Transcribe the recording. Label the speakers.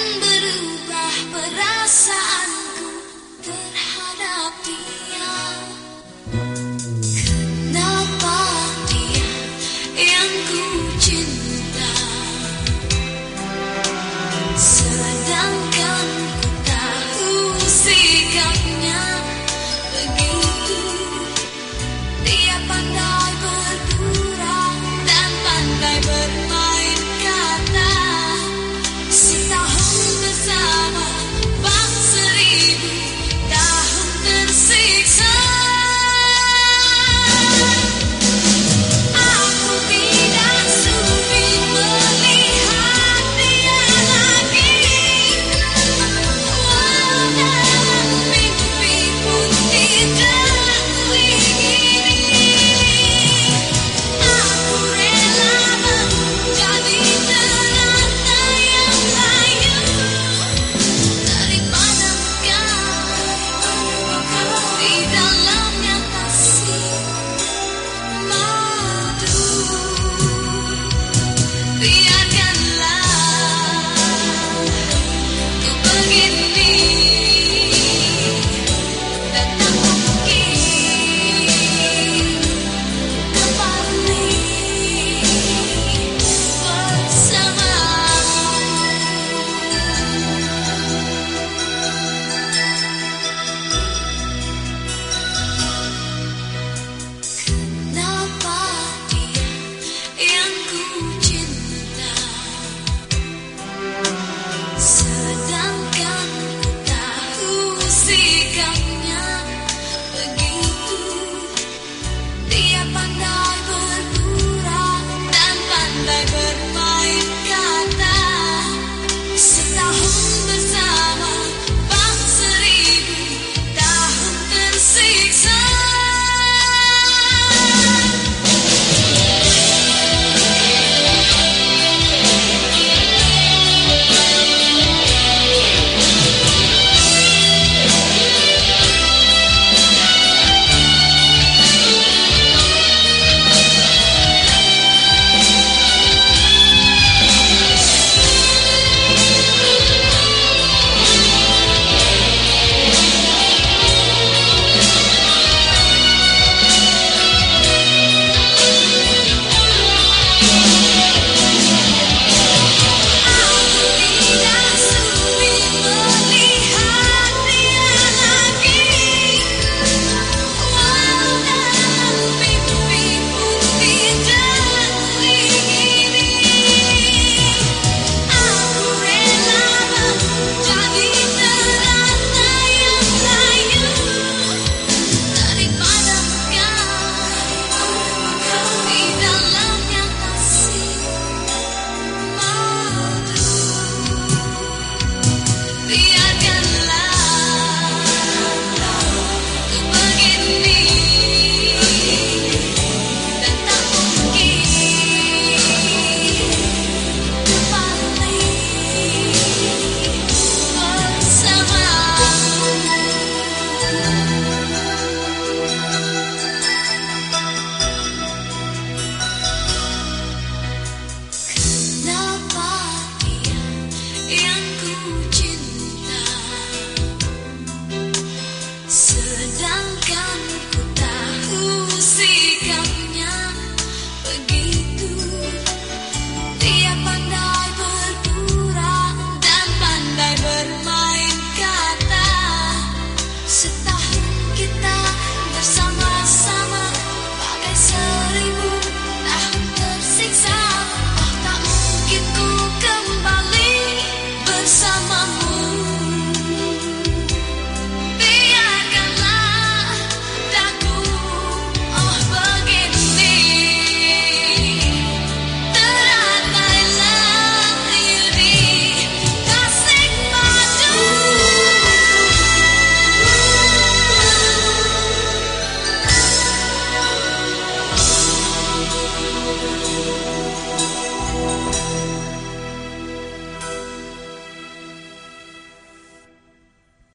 Speaker 1: berubah perasaan The